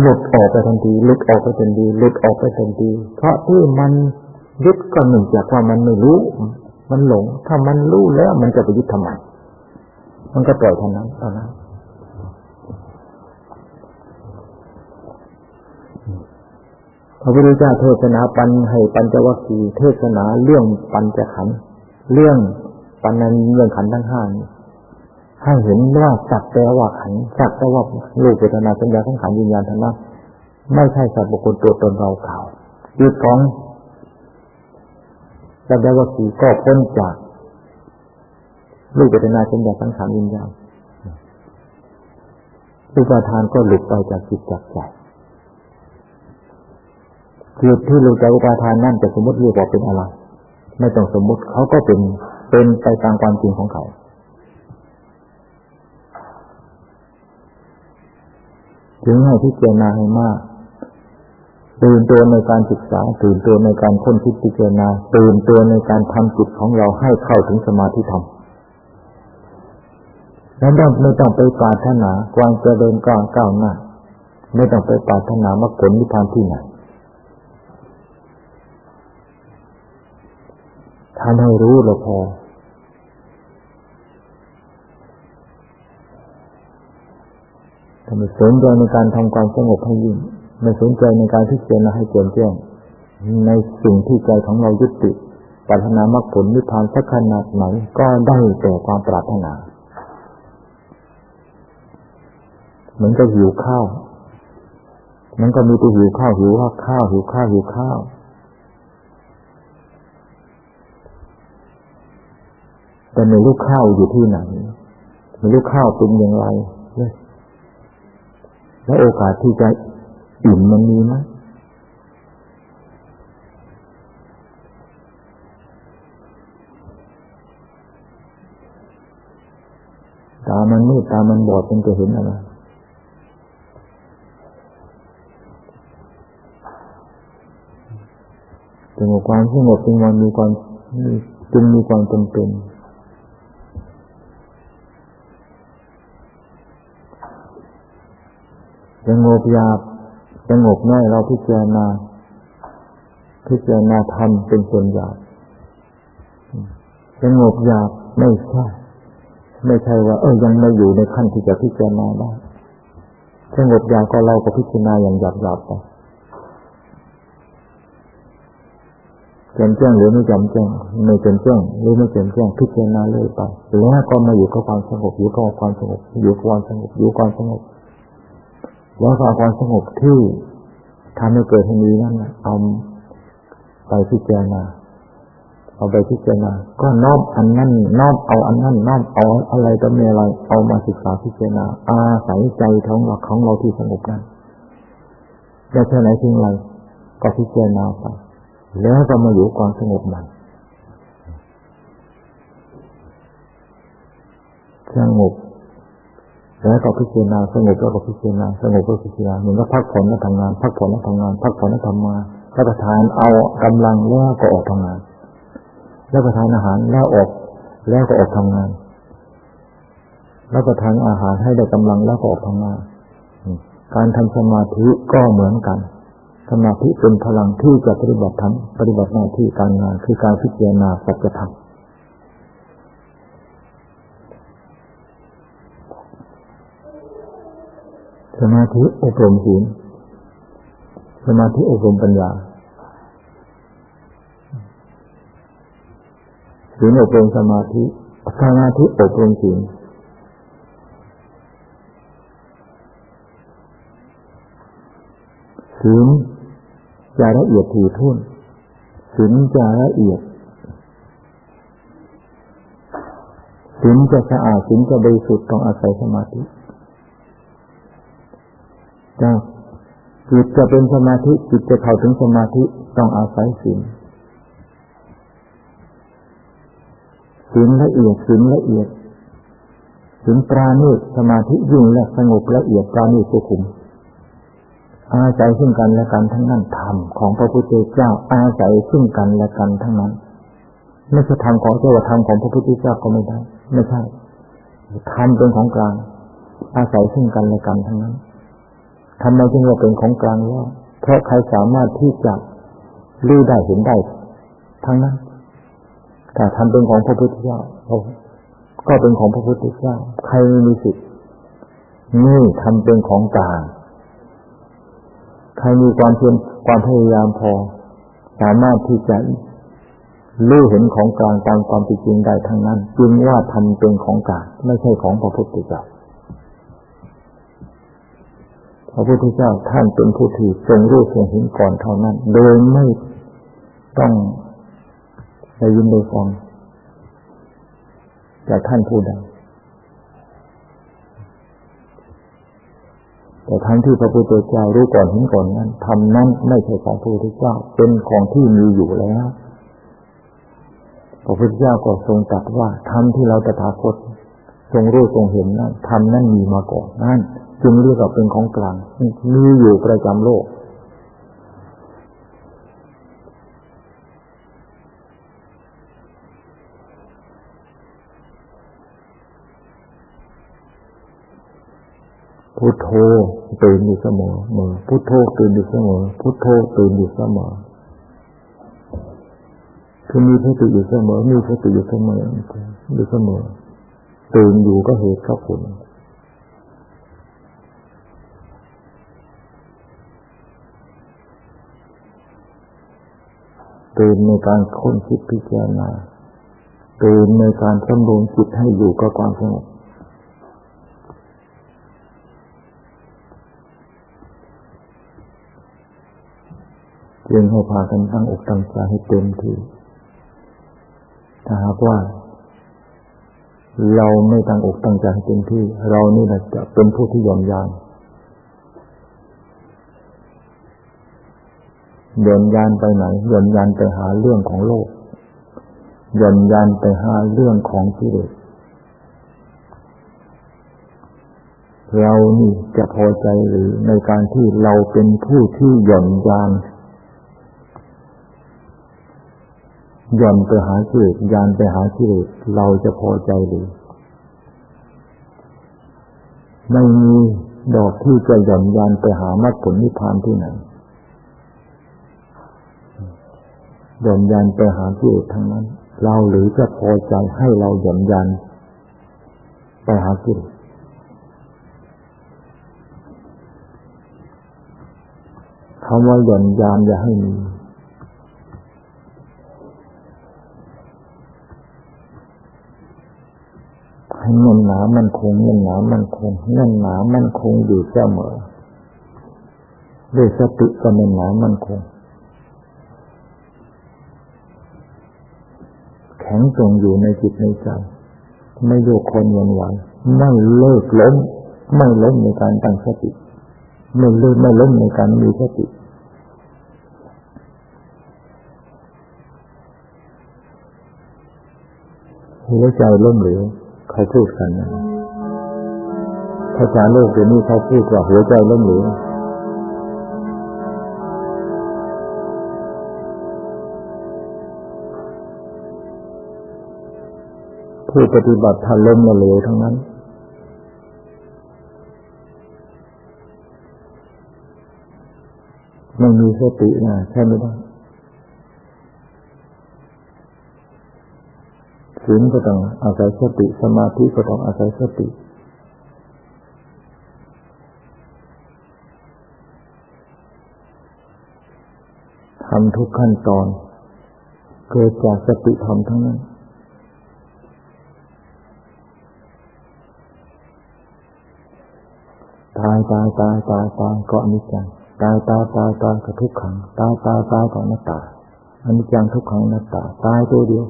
หลุดออกไปทันทีหลุดออกไปทันทีหลุดออกไปทันทีเพราะที่มัน ยึดก็หนึ่งจากว่ามันไม่รู้ มันหลง ถ้ามันรู้แล้ว มันจะไปยึดทำไมมันก็ปล่อยเท่านั้นเท่านั้นพระพุทธเจ้าเทศนาปันให้ปัญจวัคคีย์เทศนาเรื่องปัญจขันธ์เรื่องปัญญเรื่องขันธ์ทั้งห้านให้เห็นว่าสักแต่ว่าขันสักแต่ว่าลูกเวทนาสัญญาทั้งขันวิญญาณทั้งนั้นไม่ใช่สัตว์บุคคลตัวตนเราเขายึดของ สดงว่าสีก็พ้นจากรูปเวทนาสัญญาสังขารวิญญาณอุปาทานก็หลุดไปจากจิตจากใจคือที่หลุดจากอุปาทานนั่นจะสมมติเรียกว่าเป็นอะไร ไม่ต้องสมมติเขาก็เป็นเป็นไปตามความจริงของเขาถึงให้พิจารณาให้มาก ตื่นตัวในการศึกษา ตื่นตัวในการค้นคิดพิจารณา ตื่นตัวในการทำจิตของเราให้เข้าถึงสมาธิธรรมแล้วไม่ต้องไปปรารถนาความเจริญก้าวก้าวหน้าไม่ต้องไปปรารถนามรรคผลนิพพานที่ไหนทำให้รู้เราพอทำให้สนใจในการทำความสงบให้ยิ่ง ไม่สนใจในการที่เจรณาให้เกินแจ้ง ในสิ่งที่ใจของเรายึดติดปรารถนามรรคผลนิพพานสักขนาดไหนก็ได้แต่ความปรารถนา เหมือนกับหิวข้าวมันก็มีตัวหิวข้าวหิวข้าวหิวข้าวหิวข้าวแต่ไม่รู้ข้าวอยู่ที่ไหนไม่รู้ข้าวเป็นอย่างไร แล้วโอกาสที่จะ อิ่มมันมีไหมตามันมืดตามันบอดมันจะเห็นอะไรจึงความสงบจึงมันมีความจึงมีความจำเป็นสงบยาบ สงบง่ายเราพิจารณา พิจารณาธรรมเป็นส่วนหยาบสงบยาบไม่ใช่ ไม่ใช่ว่า เออยังไม่อยู่ในขั้นที่จะพิจารณาได้สงบยาบก็เราก็พิจารณาอย่างหยาบหยาบไปจำแจ้งหรือไม่จำแจ้งไม่จำแจ้งหรือไม่จำแจ้งพิจารณาเลยไปแล้วก็มาอยู่กับความสงบอยู่กับความสงบอยู่กับความสงบอยู่ความสงบ แล้วก็ความสงบที่ทำให้เกิดให้มีนั่นเอาไปพิจารณาเอาไปพิจารณา ก็น้อมอันนั้นน้อมเอาอันนั้นน้อมเอาอะไรก็ไมีอะไร เอามาศึกษาพิจารณา อาศัยใจของเราของเราที่สงบนั้นจะเท่าไหนทิ้งไรก็พิจารณาไปแล้วก็มาอยู่ความสงบใหม่สงบ แล้วก็พิจารณาสงบแล้วก็พิจารณาสงบก็พิจารณาเหมือนก็พักผ่อนแล้วทำงาน พักผ่อนแล้วทำงาน พักผ่อนแล้วทำงานแล้วก็ทานเอากำลังแล้วก็ออกทำงานแล้วก็ทานอาหารแล้วออกแล้วก็ออกทำงานแล้วก็ทานอาหารให้ได้กำลังแล้วก็ออกทำงานการทำสมาธิก็เหมือนกัน สมาธิเป็นพลังที่จะปฏิบัติทำปฏิบัติหน้าที่การงานคือการพิจารณาสัจธรรม สมาธิอบรมศีลสมาธิอบรมปัญญาศีลอบรมสมาธิสมาธิอบรมศีลศีลจะละเอียดถี่ถ้วนศีลจะละเอียดศีลจะสะอาดศีลจะบริสุทธิ์ต้องอาศัยสมาธิ จะจิตจะเป็นสมาธิจิตจะเข้าถึงสมาธิต้องอาศัยศีลศีลละเอียดศีลละเอียดศีลปราณีตสมาธิยิ่งและสงบละเอียดปราณีตสุขุม อาศัยซึ่งกันและกันทั้งนั้นธรรมของพระพุทธเจ้าอาศัยซึ่งกันและกันทั้งนั้นไม่ใช่ธรรมของเจ้าธรรมของพระพุทธเจ้าก็ไม่ได้ ไม่ใช่ธรรมเป็นของกลาง อาศัยซึ่งกันและกันทั้งนั้น ทำไมจึงว่าเป็นของกลางว่าเพราะใครสามารถที่จะรู้ได้เห็นได้ทั้งนั้นแต่ทำเป็นของพระพุทธเจ้าก็เป็นของพระพุทธเจ้า ใครไม่มีสิทธิ์นี่ทำเป็นของกลางใครมีความเพียรความพยายามพอ สามารถที่จะรู้เห็นของกลางตามความจริงได้ทั้งนั้น จึงว่าทำเป็นของกลางไม่ใช่ของพระพุทธเจ้า พระพุทธเจ้าท่านเป็นผู้ที่ทรงรู้ทรงเห็นก่อนเท่านั้น โดยไม่ต้องได้ยินได้ฟังจากท่านผู้ใดแต่ทั้งที่พระพุทธเจ้ารู้ก่อนเห็นก่อนนั้นทำนั้นไม่ใช่ของพระพุทธเจ้าเป็นของที่มีอยู่แล้วพระพุทธเจ้าก็ทรงตรัสว่าทำที่เราตถาคตทรงรู้ทรงเห็นนั้นทำนั้นมีมาก่อนนั่น จึงเรียกว่าเป็นของกลาง มีอยู่ประจำโลก พุทโธตื่นอยู่เสมอมือพุทโธตื่นอยู่เสมอ พุทโธตื่นอยู่เสมอคือมีสติอยู่เสมอ มีสติอยู่เสมออยู่เสมอตื่นอยู่ก็เหตุก็ผล ตื่นในการค้นคิดพิจารณาตื่นในการสำรวมจิตให้อยู่กับความสงบจึงให้พากันตั้งอกตั้งใจให้เต็มที่ ถ้าหากว่า เราไม่ตั้งอกตั้งใจให้เต็มที่ เรานี่แหละจะเป็นผู้ที่ยอมยาน ย่นยานไปไหนย่นยานไปหาเรื่องของโลกย่นยานไปหาเรื่องของกิเลสเรานี่จะพอใจหรือในการที่เราเป็นผู้ที่หย่อนยานหย่อนไปหากิเลสยานไปหากิเลสเราจะพอใจหรือไม่มีดอกที่จะหย่อนยานไปหามรรคผลนิพพานที่ไหน หย่อนยานไปหากิเลสทั้งนั้น เราหรือจะพอใจให้เราหย่อนยานไปหากิเลสคำว่าหย่อนยานอย่าให้มีให้เงินหนามันคงเงินหนามันคงเงินหนามันคงอยู่เสมอด้วยสติก็เงินหนามันคง แข็งตรงอยู่ในจิตในใจ ไม่โยกคนวันไหวไม่เลิกล้ม ไม่ล้มในการตั้งสติ ไม่เลิกไม่ล้มในการมีสติหัวใจล้มเหลวเขาพูดกันนะภาษาโลกเดี๋ยวนี้เขาพูดว่าหัวใจล้มเหลว ผู้ปฏิบัติทันล้มละเหลวทั้งนั้น ไม่มีสตินะใช่ไม่ได้ศีลก็ต้องอาศัยสติ สมาธิก็ต้องอาศัยสติทำทุกขั้นตอน เกิดจากสติธรรมทั้งนั้นายตายตายตายตายก็อนิจจังตายตายตายตายก็ทุกขังตายตายตายก็อนัตตาอนิจจังทุกขังอนัตตาตายตัวเดียว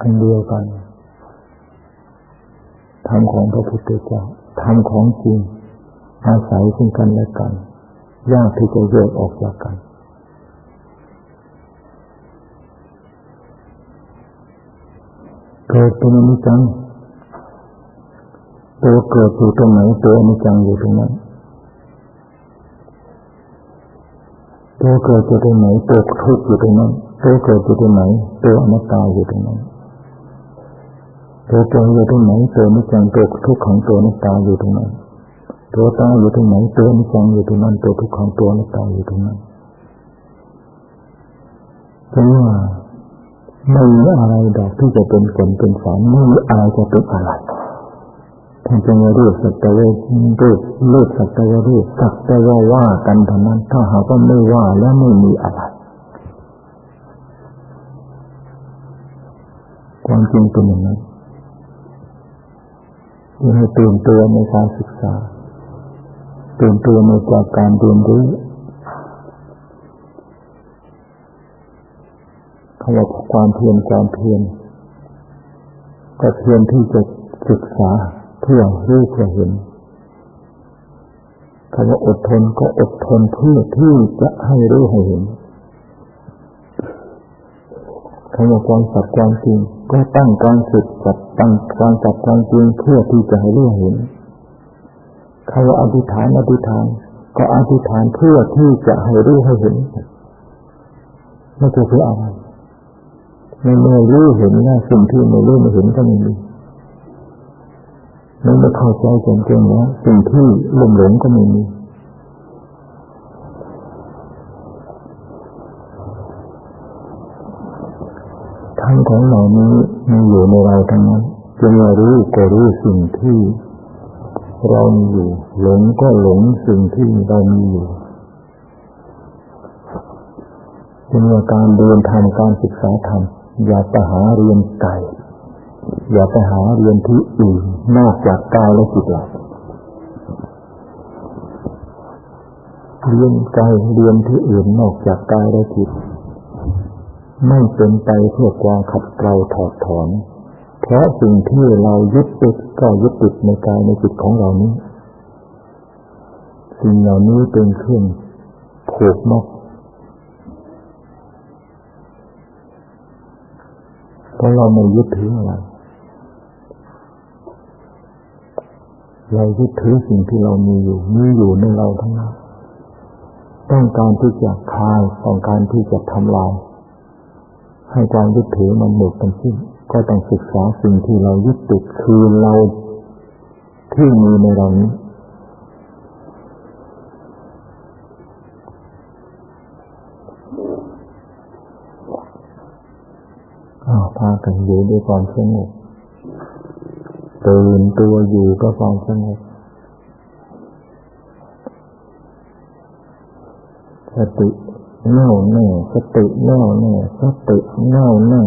อันเดียวกันธรรมของพระพุทธเจ้าธรรมของจริง อาศัยซึ่งกันและกันยากที่จะแยกออกจากกันเกิดเป็นอนิจจัง ตัวเกิดอยู่ตรงไหนตัวอนิจจังอยู่ตรงนั้นตัวเกิดอยู่ตรงไหนตัวทุกข์อยู่ตรงนั้นตัวเกิดอยู่ตรงไหนตัวอนัตตาอยู่ตรงนั้นตัวตนอยู่ตรงไหนตัวนิจังตัวทุกขังตัวนิตาอยู่ตรงนั้นตัวตาอยู่ตรงไหนตัวนิจังอยู่ตรงนั้นตัวทุกขังตัวนิตาอยู่ตรงนั้นเพราะว่าไม่มีอะไรดอกที่จะเป็นผลเป็นสารไม่มีอะไรจะเป็นอะไร ท่านจะมารียกสัตว์เวเรียกเลือกสัตว์เวเรียกสัตว์ว่าว่ากันเท่านั้น ถ้าหากว่าไม่ว่าแล้วไม่มีอะไรความจริงเป็นอย่างนั้นยังให้ตื่นตัวในการศึกษาตื่นตัวในจากการเรียนรู้คำว่าความเพียรความเพียรก็เพียรที่จะศึกษา พื่อรู้เพื่อเห็นคำว่าอดทนก็อดทนเพื่อที่จะให้รู้ให้เห็นคำว่าความสัตย์ความจริงก็ตั้งการศึกสัตตั้งการสัตย์ความจริงเพื่อที่จะให้รู้เห็นคำว่าอธิษฐานอธิษฐาน ก็อธิษฐานเพื่อที่จะให้รู้ให้เห็นไม่ใช่เพื่ออะไรไม่เมื่อรู้เห็นนะสิ่งที่ไม่รู้ไม่เห็นก็ไม่มี ไม่ไม่เข้าใจจริงๆนะสิ่งที่หลงหลงก็ไม่มีทั้งของเหล่านี้มีอยู่ในเราทั้งนั้นจะมารู้ก็รู้สิ่งที่เรามีอยู่ หลงก็หลงสิ่งที่เรามีอยู่เป็นการเรียนทำการศึกษาธรรมอย่าไปหาเรียนไกล อย่าไปหาเรียนที่อื่นนอกจากกายและจิตเราเรียนไกลเรียนที่อื่นนอกจากกายและจิต ไม่เป็นไปเพื่อความขัดเกลาถอดถอน เพราะสิ่งที่เรายึดติดก็ยึดติดในกายในจิตของเรานี้ สิ่งเหล่านี้เป็นเครื่องผูกมัดเพราะเราไม่ยึดถืออะไร เรายึดถือสิ่งที่เรามีอยู่ มีอยู่ในเราทั้งนั้น ต้องการที่จะคลายต้องการที่จะทำลายให้ความยึดถือมันหมดไปสิ้น ก็ต้องศึกษาสิ่งที่เรายึดติดคือเราที่มีในเรานี้พากันอยู่ด้วยความสงบ ตื่นตัวอยู่ก็ความสงบสติแน่วแน่สติแน่วแน่สติแน่วแน่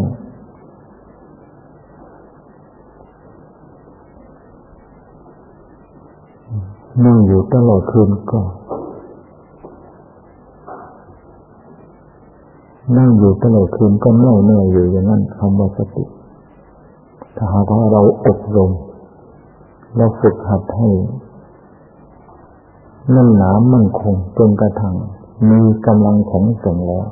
นั่งอยู่ตลอดคืนก็นั่งอยู่ตลอดคืนก็แน่วแน่อยู่อย่างนั้นคำว่าสติ ถ้าหากว่าเราอบรม เราฝึกหัดให้นั่นหนามั่นคงจนกระทั่งมีกำลังแข็งแกร่งแล้ว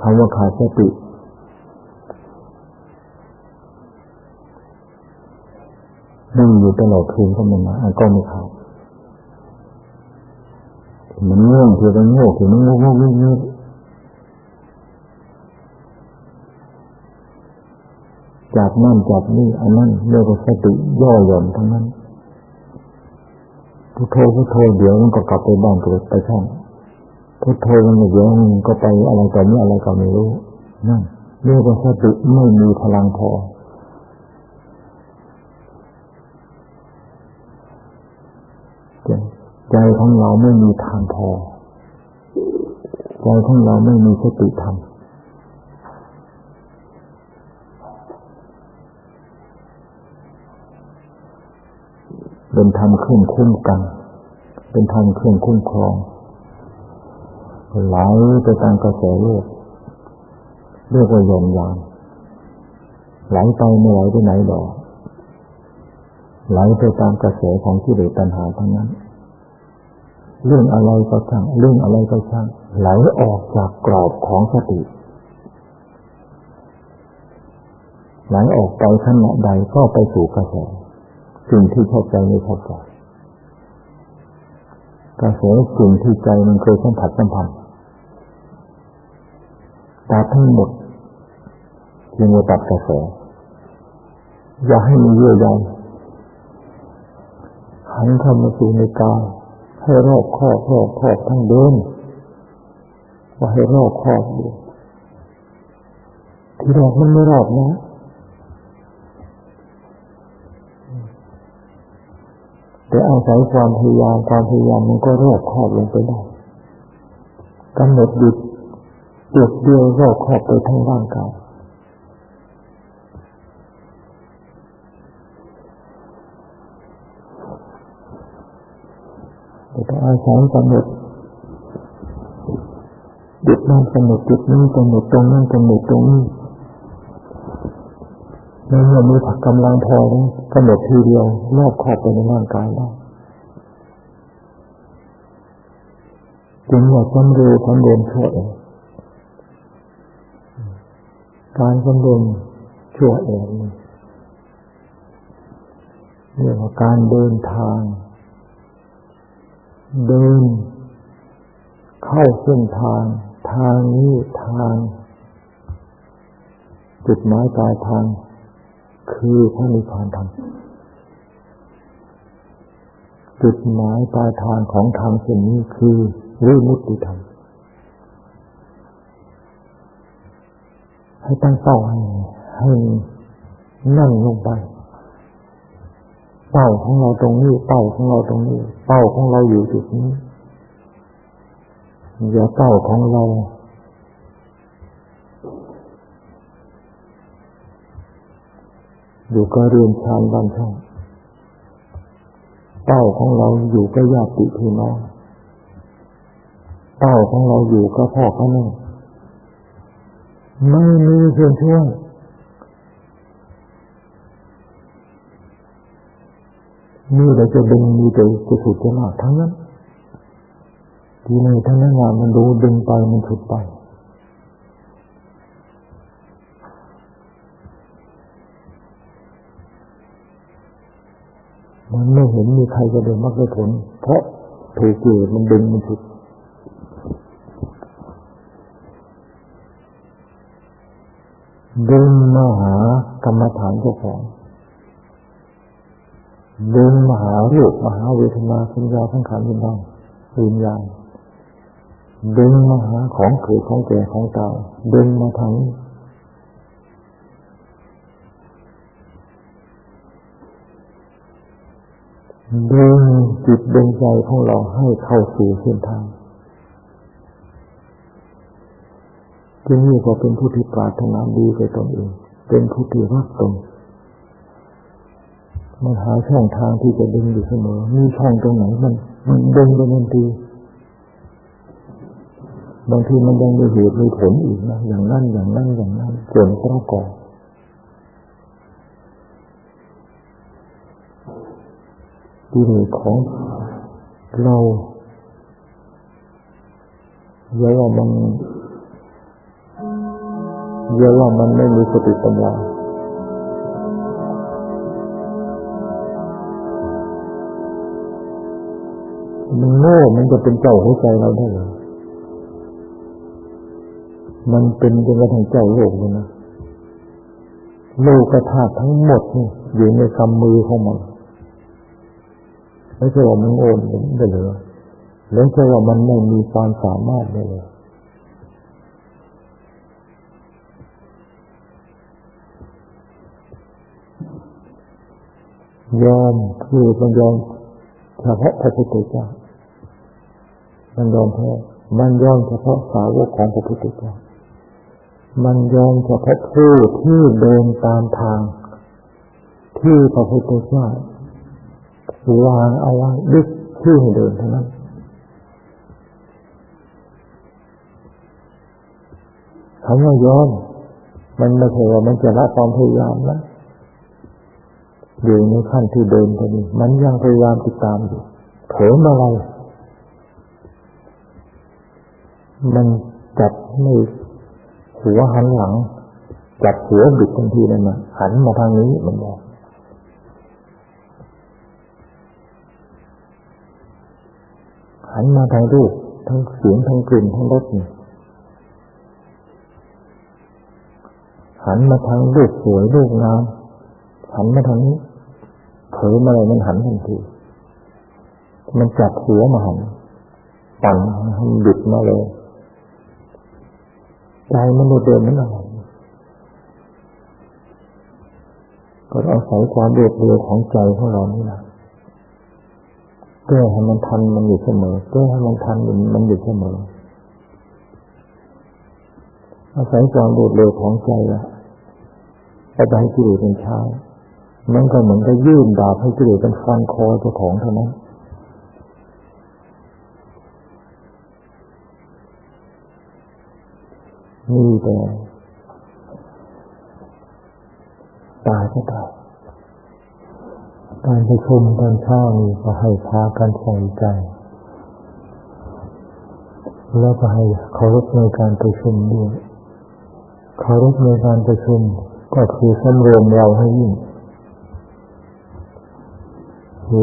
คำว่าขาดสตินั่งอยู่ตลอดคืนก็ไม่มาก็ไม่ขาดมันง่วงคือมันโง่คือมันโง่โง่โง่ จากนั่นจากนี่อันนั้นเรียกว่าสติย่อหย่อนทั้งนั้นพุทโธพุทโธเดี๋ยวมันก็กลับไปบ้านก็ไปช่างพุทโธมันเดี๋ยวมันก็ไปอะไรต่อนี้อะไรก็ไม่รู้นั่นเรียกว่าสติไม่มีพลังพอใจของเราไม่มีทางพอใจของเราไม่มีสติธรรม เป็นธรรมเครื่องคุ้มกัน เป็นธรรมเครื่องคุ้มครองไหลไปตามกระแสโลกเรียกว่ายอนยานไหลไปไม่ไหลไปไหนหรอกไหลไปตามกระแสของที่เดตัณหาทั้งนั้น เรื่องอะไรก็ช่างเรื่องอะไรก็ช่างไหลออกจากกรอบของสติไหลออกไปขณะใดก็ไปสู่กระแส สิ่งที่เข้าใจไม่เข้าใจกระแสสิ่งที่ใจมันเคยสัมผัสสัมพันธ์ตัดทั้งหมดจึงว่าตัดกระแส อย่าให้มีเยื่อใยหันเข้ามาสู่ในกายให้รอบคอบรอบคอบทั้งเดินว่าให้รอบคอบดูที่รอบมันไม่รอบนะ แต่อาศัยความพยายามความพยายามมันก็รอบครอบลงไปได้กำหนดหยุดจุดเดียวรอบครอบไปทั้งร่างกายแต่อาศัยกำหนดจุดนั้นกำหนดจุดนี้กำหนดตรงนั้นกำหนดตรงนี้ ในเมื่อมีผักกำลังพอแล้วกำหนดทีเดียวรอบขอบไปในร่างกายได้จึงว่าสำเร็จสำร็จชั่วเองการสำร็จชั่วเองเรียกว่าการเดินทาง เดิน เข้าเส้นทาง ทางนี้ทาง จุดหมายปลายทาง คือพระนิพพานธรรมจุดหมายปลายทางของทางเส้นนี้คือวิมุตติธรรมให้ตั้งเป้าให้ให้นั่งลงไป เป้าของเราตรงนี้ เป้าของเราตรงนี้ เป้าของเราอยู่จุดนี้อย่าเป้าของเรา อยู่ก็เรียนชานบ้านช่องเป้าของเราอยู่ก็ญาติพี่น้องเป้าของเราอยู่ก็พ่อเขาแม่ไม่มีเพื่อนช่วยนี่เราจะดึงมีแต่จะสุดจะหนักทั้งนั้นทีนี้ทั้งนั้นงานมันดูดึงไปมันสุดไป มันไม่เห็นมีใครจะเดินมากได้ผล เพราะถูกเกิดมันดึงมันสุดดึงมาหากรรมฐานเจ้าของดึงมาหารูปมหาเวทนาสัญญาสังขารวิญญาณวิญญาณดึงมาหาของเกิดของแก่ของตายดึงมาทาง ดึงจิตดึงใจของเราให้เข้าสู่เส้นทางที่นี่ก็เป็นผู้ที่ปรารถนาดีกับตนเอง เป็นผู้ที่รักตนมันหาช่องทางที่จะดึงอยู่เสมอ มีช่องตรงไหนมัน มันดึงไปทันทีบางทีมันยังมีเหตุมีผลอีกนะ อย่างนั้นอย่างนั้นอย่างนั้นส่วนประกอบ ที่เหตุของเราเยอะว่ามันเยอะว่ามันไม่มีสติปัญญามันโง่มันจะเป็นเจ้าหัวใจเราได้เลยมันเป็นจนกระทั่งเจ้าโลกเลยนะโลกธาตุทั้งหมดนี่อยู่ในคำมือของมัน ไม่ใช่ว่ามันโอนได้เลยไม่ใช่ว่ามันไม่มีความสามารถได้เลยยอมคือมันยอมเฉพาะพระพุทธเจ้า มันยอมแพ้มันยอมเฉพาะสาวกของพระพุทธเจ้า มันยอมเฉพาะผู้ที่เดินตามทาง ที่พระพุทธเจ้า วางเอาไว้ดึกชื่อให้เดินเท่านั้นคำว่ายอม มันไม่ใช่ว่ามันจะละความพยายามนะอยู่ในขั้นที่เดินก็ดีมันยังพยายามติดตามอยู่เผลออะไรมันจับไม่หัวหันหลัง จับหัวบิดทันทีนั่นนะหันมาทางนี้มันบอก หันมาทางรูปทั้งเสียงทั้งกลิ่นทั้งรสหันมาทางรูปสวยรูปงามหันมาทางนี้เผลอมาอะไรมันหันทันทีมันจับหัวมาหันปั่นให้บิดมาเลยใจมันเดินนั้นอะไรก็อาศัยความเดือดเดือดของใจของเรานี่นะ แก้ให้มันทันมันอยู่เสมอ แก้ให้มันทันมันมันอยู่เสมอ อาศัยความเดือดเดือดของใจละไปให้กิเลสเป็นชามันก็เหมือนกับยื่นดาบให้กิเลสเป็นฟันคอเจ้าของเท่านั้นมีแต่ตายก็ตาย การประชุมตอนเช้านี่ก็ให้พากันใส่ใจ แล้วก็ให้เคารพในการประชุมด้วยเคารพในการประชุมก็คือสำรวมเราให้ยิ่ง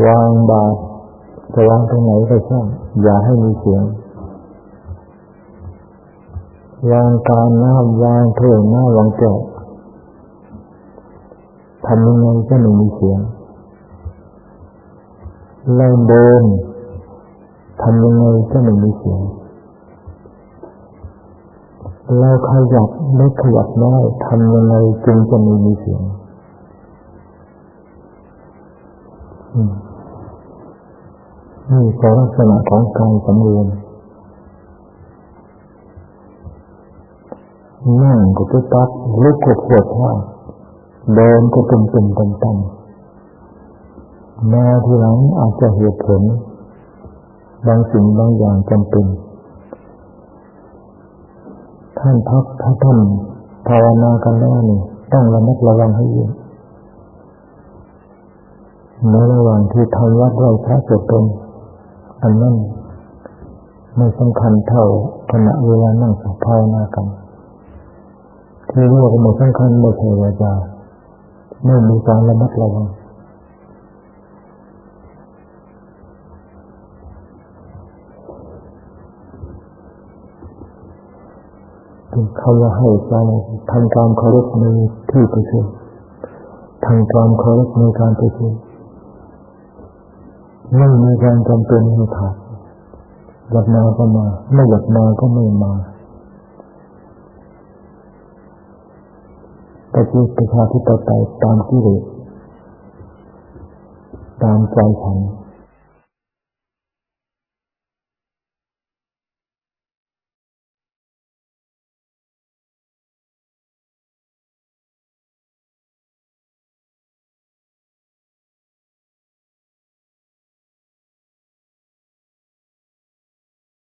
วางบาตรจะวางตรงไหนก็ช่างอย่าให้มีเสียงวางการน้ำวางเถ่งหน้าวางแก้วทำยังไงก็ไม่มีเสียง เราเดินทำยังไงก็ไม่มีเสียง เราขยับไม่ขยับน้อยทำยังไงจึงจะไม่มีเสียงนี่คือลักษณะของการสำรวมนั่งก็จะตับลุกก็ปวดท่าเดินก็ตุ่มตุ่มต่ำต่ำมาทีหลังอาจจะเหตุผล บางสิ่งบางอย่างจำเป็น ท่านพักถ้าท่านภาวนากันแล้วนี่ต้องระมัดระวังให้ยิ่งในระหว่างที่ทำวัดไหวพระสวดมนต์อันนั้นไม่สำคัญเท่าขณะเวลานั่งภาวนากันที่เรียกว่าไม่สำคัญไม่ใช่ว่าจะไม่มีการระมัดระวัง เขาจะให้การทำความเคารพในที่ประชุมทำความเคารพในการประชุมไม่มีการจำเป็นให้ขาดอยากมาก็มา ไม่อยากมาก็ไม่มาปฏิประชาธิปไตยตามที่เลสตามใจฉัน